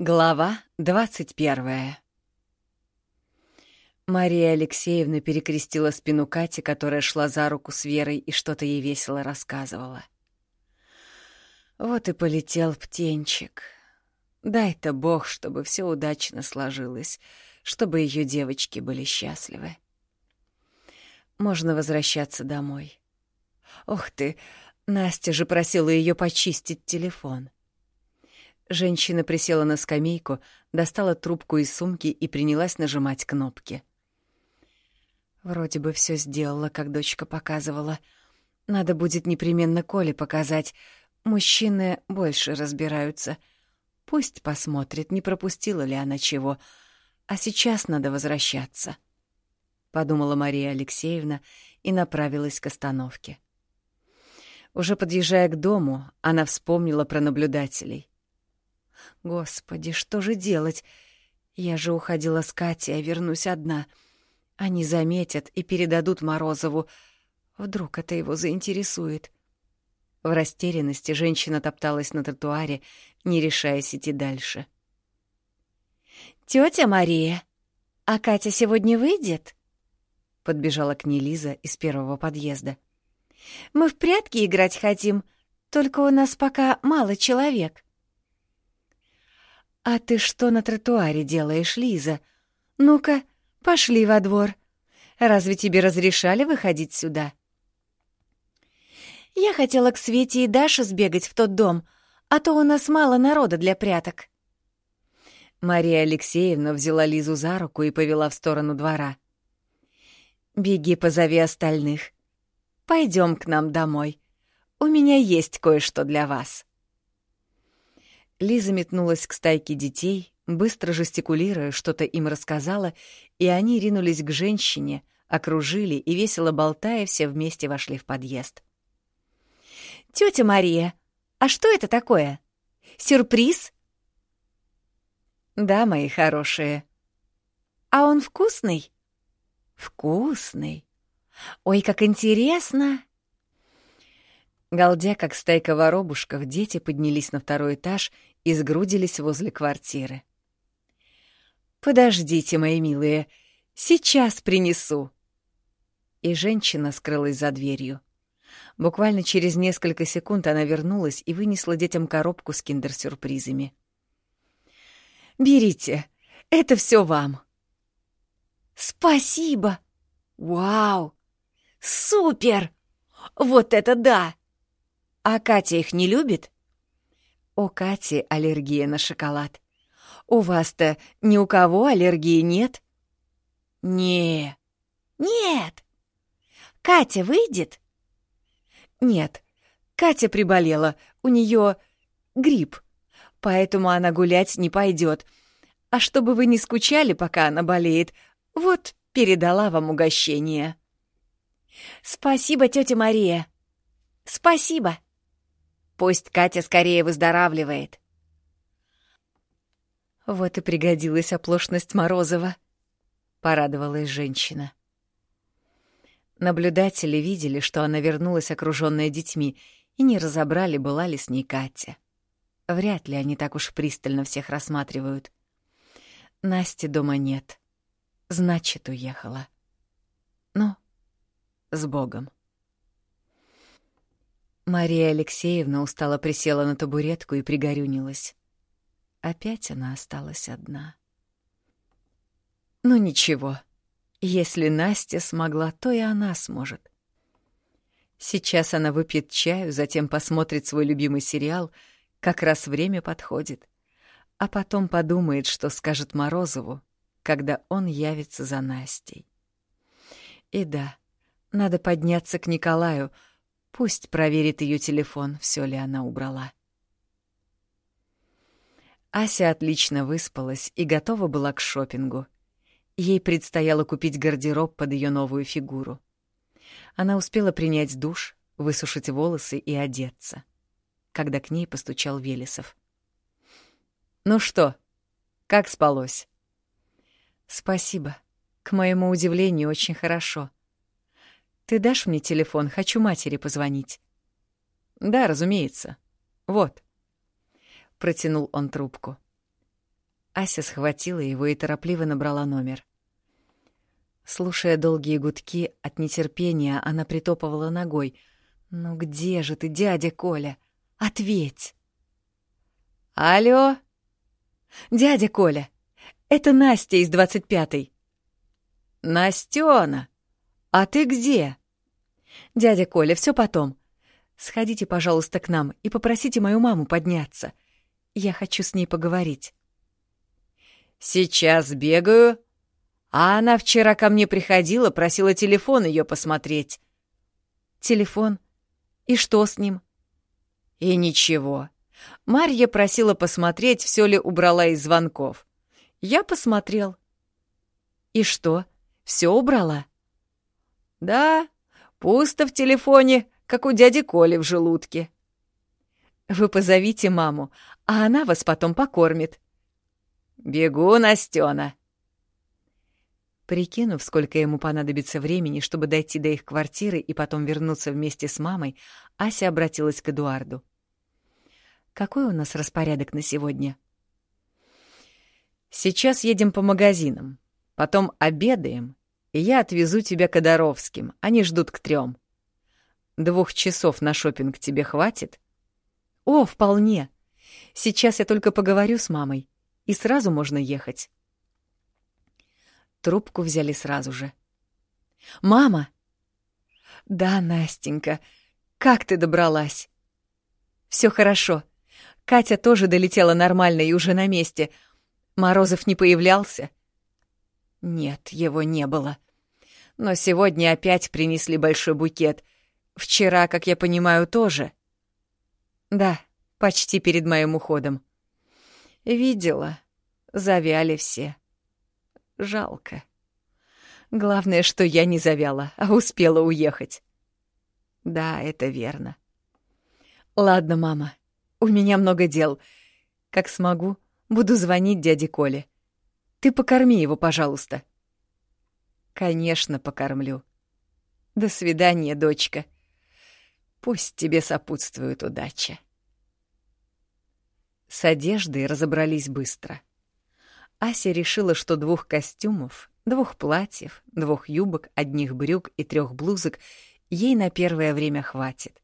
Глава двадцать первая Мария Алексеевна перекрестила спину Кати, которая шла за руку с Верой и что-то ей весело рассказывала. Вот и полетел птенчик. Дай-то Бог, чтобы все удачно сложилось, чтобы ее девочки были счастливы. Можно возвращаться домой. Ох ты, Настя же просила ее почистить телефон. Женщина присела на скамейку, достала трубку из сумки и принялась нажимать кнопки. Вроде бы все сделала, как дочка показывала. Надо будет непременно Коле показать. Мужчины больше разбираются. Пусть посмотрит, не пропустила ли она чего. А сейчас надо возвращаться. Подумала Мария Алексеевна и направилась к остановке. Уже подъезжая к дому, она вспомнила про наблюдателей. «Господи, что же делать? Я же уходила с Катей, а вернусь одна. Они заметят и передадут Морозову. Вдруг это его заинтересует». В растерянности женщина топталась на тротуаре, не решаясь идти дальше. «Тётя Мария, а Катя сегодня выйдет?» Подбежала к ней Лиза из первого подъезда. Мы в прятки играть хотим, только у нас пока мало человек». «А ты что на тротуаре делаешь, Лиза? Ну-ка, пошли во двор. Разве тебе разрешали выходить сюда?» «Я хотела к Свете и Даше сбегать в тот дом, а то у нас мало народа для пряток». Мария Алексеевна взяла Лизу за руку и повела в сторону двора. «Беги, позови остальных. Пойдем к нам домой. У меня есть кое-что для вас». Лиза метнулась к стайке детей, быстро жестикулируя, что-то им рассказала, и они ринулись к женщине, окружили и, весело болтая, все вместе вошли в подъезд. «Тётя Мария, а что это такое? Сюрприз?» «Да, мои хорошие». «А он вкусный?» «Вкусный. Ой, как интересно!» Галдя, как стайка воробушков, дети поднялись на второй этаж и сгрудились возле квартиры. «Подождите, мои милые, сейчас принесу!» И женщина скрылась за дверью. Буквально через несколько секунд она вернулась и вынесла детям коробку с киндер-сюрпризами. «Берите, это все вам!» «Спасибо! Вау! Супер! Вот это да! А Катя их не любит? У Кати аллергия на шоколад. У вас-то ни у кого аллергии нет? Не, нет. Катя выйдет? Нет. Катя приболела, у нее грипп, поэтому она гулять не пойдет. А чтобы вы не скучали, пока она болеет, вот передала вам угощение. Спасибо, тетя Мария. Спасибо. Пусть Катя скорее выздоравливает. Вот и пригодилась оплошность Морозова, порадовалась женщина. Наблюдатели видели, что она вернулась, окружённая детьми, и не разобрали, была ли с ней Катя. Вряд ли они так уж пристально всех рассматривают. Насти дома нет. Значит, уехала. Ну, с Богом. Мария Алексеевна устало присела на табуретку и пригорюнилась. Опять она осталась одна. Ну ничего, если Настя смогла, то и она сможет. Сейчас она выпьет чаю, затем посмотрит свой любимый сериал, как раз время подходит, а потом подумает, что скажет Морозову, когда он явится за Настей. И да, надо подняться к Николаю. Пусть проверит ее телефон, все ли она убрала. Ася отлично выспалась и готова была к шопингу. Ей предстояло купить гардероб под ее новую фигуру. Она успела принять душ, высушить волосы и одеться, когда к ней постучал Велесов. «Ну что, как спалось?» «Спасибо. К моему удивлению, очень хорошо. Ты дашь мне телефон? Хочу матери позвонить. Да, разумеется. Вот. Протянул он трубку. Ася схватила его и торопливо набрала номер. Слушая долгие гудки, от нетерпения она притопывала ногой. «Ну где же ты, дядя Коля? Ответь!» «Алло!» «Дядя Коля, это Настя из двадцать пятой». «Настёна, а ты где?» «Дядя Коля, все потом. Сходите, пожалуйста, к нам и попросите мою маму подняться. Я хочу с ней поговорить». «Сейчас бегаю», а она вчера ко мне приходила, просила телефон ее посмотреть. Телефон? И что с ним? И ничего. Марья просила посмотреть, все ли убрала из звонков. Я посмотрел. И что, все убрала? Да, пусто в телефоне, как у дяди Коли в желудке. Вы позовите маму, а она вас потом покормит. Бегу, Настена. Прикинув, сколько ему понадобится времени, чтобы дойти до их квартиры и потом вернуться вместе с мамой, Ася обратилась к Эдуарду. «Какой у нас распорядок на сегодня?» «Сейчас едем по магазинам, потом обедаем, и я отвезу тебя к Одоровским, они ждут к трем. Двух часов на шопинг тебе хватит?» «О, вполне. Сейчас я только поговорю с мамой, и сразу можно ехать». Трубку взяли сразу же. «Мама!» «Да, Настенька, как ты добралась?» «Все хорошо. Катя тоже долетела нормально и уже на месте. Морозов не появлялся?» «Нет, его не было. Но сегодня опять принесли большой букет. Вчера, как я понимаю, тоже?» «Да, почти перед моим уходом». «Видела. Завяли все». Жалко. Главное, что я не завяла, а успела уехать. Да, это верно. Ладно, мама, у меня много дел. Как смогу, буду звонить дяде Коле. Ты покорми его, пожалуйста. Конечно, покормлю. До свидания, дочка. Пусть тебе сопутствует удача. С одеждой разобрались быстро — Ася решила, что двух костюмов, двух платьев, двух юбок, одних брюк и трех блузок ей на первое время хватит.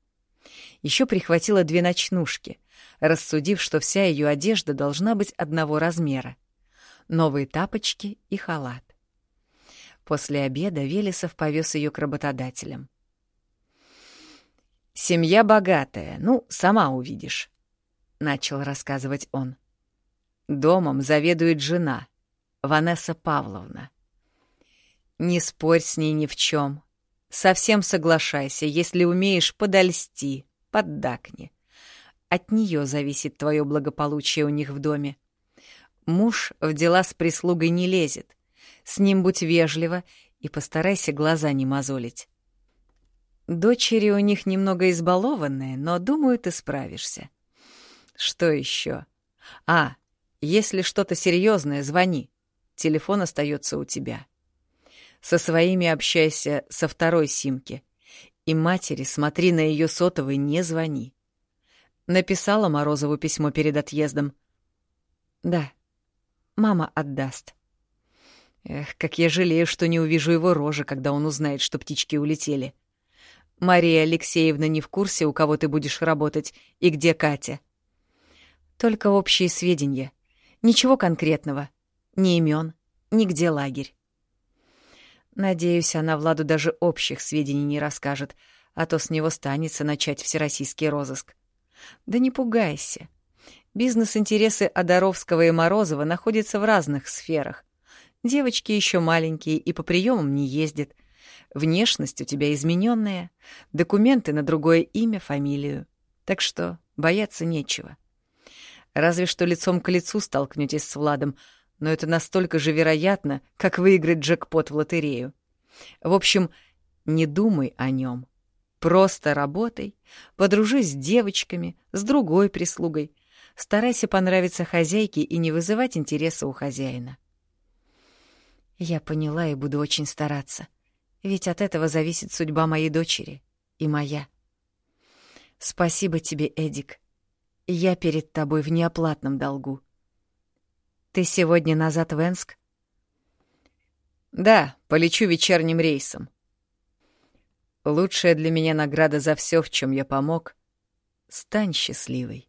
Еще прихватила две ночнушки, рассудив, что вся ее одежда должна быть одного размера. Новые тапочки и халат. После обеда Велесов повез ее к работодателям. «Семья богатая, ну, сама увидишь», — начал рассказывать он. Домом заведует жена, Ванесса Павловна. Не спорь с ней ни в чем. Совсем соглашайся, если умеешь, подольсти, поддакни. От нее зависит твое благополучие у них в доме. Муж в дела с прислугой не лезет. С ним будь вежлива и постарайся глаза не мозолить. Дочери у них немного избалованные, но, думаю, ты справишься. Что еще? А, если что-то серьезное, звони. Телефон остается у тебя. Со своими общайся со второй симки. И матери смотри на ее сотовый, не звони. Написала Морозову письмо перед отъездом. Да, мама отдаст. Эх, как я жалею, что не увижу его рожи, когда он узнает, что птички улетели. Мария Алексеевна не в курсе, у кого ты будешь работать и где Катя. Только общие сведения — Ничего конкретного. Ни имен, ни где лагерь. Надеюсь, она Владу даже общих сведений не расскажет, а то с него станется начать всероссийский розыск. Да не пугайся. Бизнес-интересы Одаровского и Морозова находятся в разных сферах. Девочки еще маленькие и по приемам не ездят. Внешность у тебя измененная, документы на другое имя, фамилию. Так что бояться нечего. Разве что лицом к лицу столкнетесь с Владом, но это настолько же вероятно, как выиграть джекпот в лотерею. В общем, не думай о нем. Просто работай, подружись с девочками, с другой прислугой. Старайся понравиться хозяйке и не вызывать интереса у хозяина. Я поняла и буду очень стараться, ведь от этого зависит судьба моей дочери и моя. Спасибо тебе, Эдик. Я перед тобой в неоплатном долгу. Ты сегодня назад в Энск? Да, полечу вечерним рейсом. Лучшая для меня награда за все, в чем я помог — стань счастливой.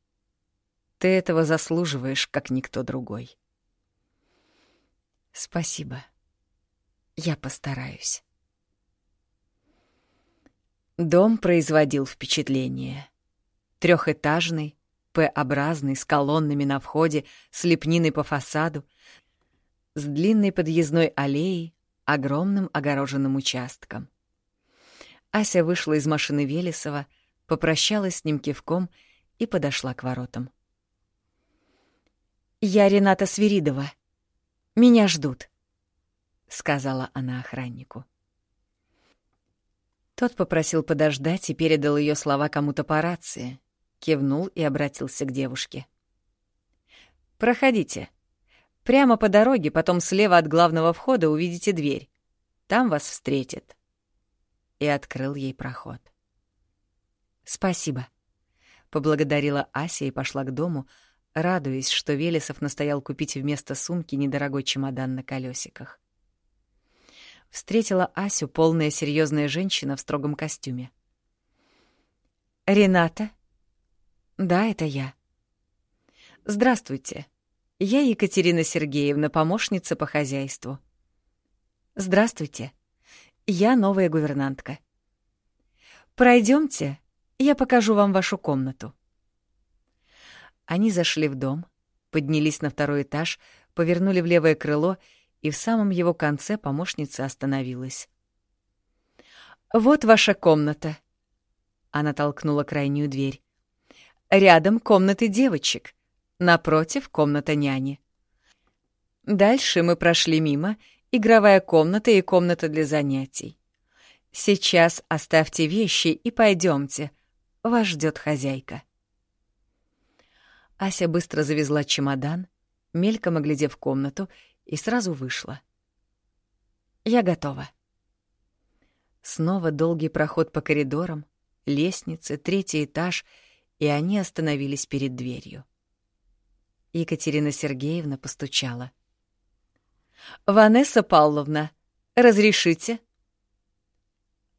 Ты этого заслуживаешь, как никто другой. Спасибо. Я постараюсь. Дом производил впечатление. Трехэтажный, П-образный, с колоннами на входе, с лепниной по фасаду, с длинной подъездной аллеей, огромным огороженным участком. Ася вышла из машины Велесова, попрощалась с ним кивком и подошла к воротам. «Я Рената Свиридова. Меня ждут», — сказала она охраннику. Тот попросил подождать и передал ее слова кому-то по рации, кивнул и обратился к девушке. «Проходите. Прямо по дороге, потом слева от главного входа увидите дверь. Там вас встретит». И открыл ей проход. «Спасибо», — поблагодарила Ася и пошла к дому, радуясь, что Велесов настоял купить вместо сумки недорогой чемодан на колесиках. Встретила Асю полная серьезная женщина в строгом костюме. «Рената?» «Да, это я». «Здравствуйте. Я Екатерина Сергеевна, помощница по хозяйству». «Здравствуйте. Я новая гувернантка». «Пройдемте, я покажу вам вашу комнату». Они зашли в дом, поднялись на второй этаж, повернули в левое крыло, и в самом его конце помощница остановилась. «Вот ваша комната». Она толкнула крайнюю дверь. «Рядом комнаты девочек, напротив — комната няни. Дальше мы прошли мимо, игровая комната и комната для занятий. Сейчас оставьте вещи и пойдемте. Вас ждет хозяйка». Ася быстро завезла чемодан, мельком оглядев комнату, и сразу вышла. «Я готова». Снова долгий проход по коридорам, лестнице, третий этаж, и они остановились перед дверью. Екатерина Сергеевна постучала. «Ванесса Павловна, разрешите?»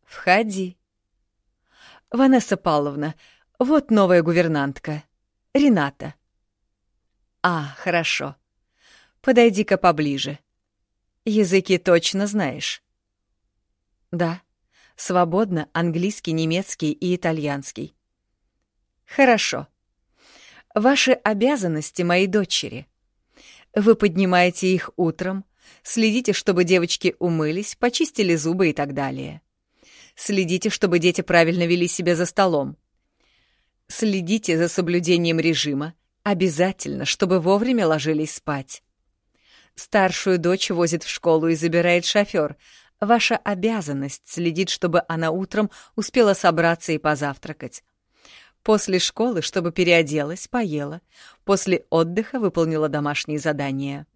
«Входи». «Ванесса Павловна, вот новая гувернантка. Рената. А, хорошо. Подойди-ка поближе. Языки точно знаешь? Да. Свободно английский, немецкий и итальянский. Хорошо. Ваши обязанности, мои дочери. Вы поднимаете их утром, следите, чтобы девочки умылись, почистили зубы и так далее. Следите, чтобы дети правильно вели себя за столом. Следите за соблюдением режима, обязательно, чтобы вовремя ложились спать. Старшую дочь возит в школу и забирает шофер. Ваша обязанность следить, чтобы она утром успела собраться и позавтракать. После школы, чтобы переоделась, поела. После отдыха выполнила домашние задания.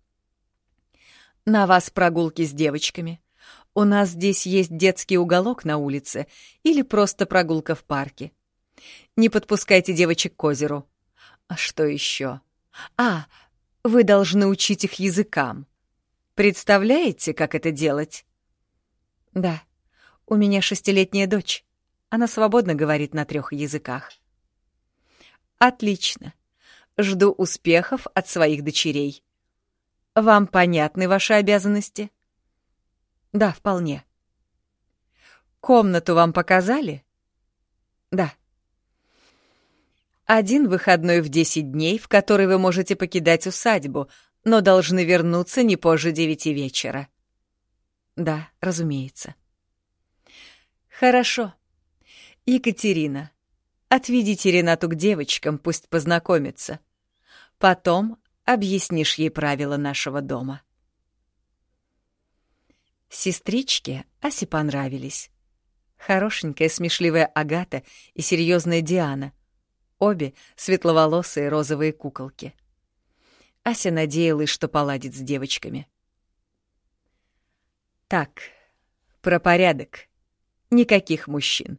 На вас прогулки с девочками. У нас здесь есть детский уголок на улице или просто прогулка в парке. Не подпускайте девочек к озеру. А что еще? А, вы должны учить их языкам. Представляете, как это делать? Да, у меня шестилетняя дочь. Она свободно говорит на трех языках. Отлично. Жду успехов от своих дочерей. Вам понятны ваши обязанности? Да, вполне. Комнату вам показали? Да. Один выходной в 10 дней, в который вы можете покидать усадьбу, но должны вернуться не позже девяти вечера. Да, разумеется. Хорошо. Екатерина, отведите Ренату к девочкам, пусть познакомится. Потом объяснишь ей правила нашего дома. Сестричке Асе понравились. Хорошенькая, смешливая Агата и серьезная Диана — Обе светловолосые розовые куколки. Ася надеялась, что поладит с девочками. Так, про порядок. Никаких мужчин.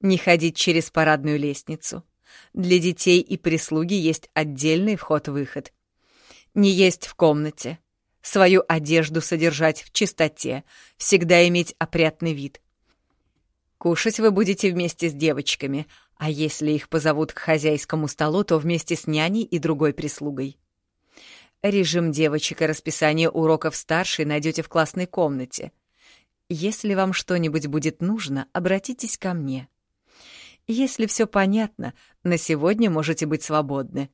Не ходить через парадную лестницу. Для детей и прислуги есть отдельный вход-выход. Не есть в комнате. Свою одежду содержать в чистоте. Всегда иметь опрятный вид. Кушать вы будете вместе с девочками, а если их позовут к хозяйскому столу, то вместе с няней и другой прислугой. Режим девочек и расписание уроков старшей найдете в классной комнате. Если вам что-нибудь будет нужно, обратитесь ко мне. Если все понятно, на сегодня можете быть свободны.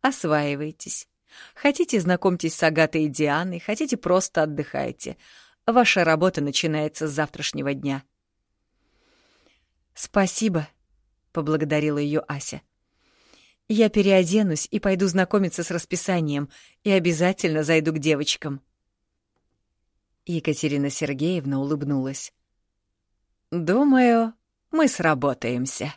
Осваивайтесь. Хотите, знакомьтесь с Агатой и Дианой, хотите, просто отдыхайте. Ваша работа начинается с завтрашнего дня. «Спасибо», — поблагодарила ее Ася. «Я переоденусь и пойду знакомиться с расписанием, и обязательно зайду к девочкам». Екатерина Сергеевна улыбнулась. «Думаю, мы сработаемся».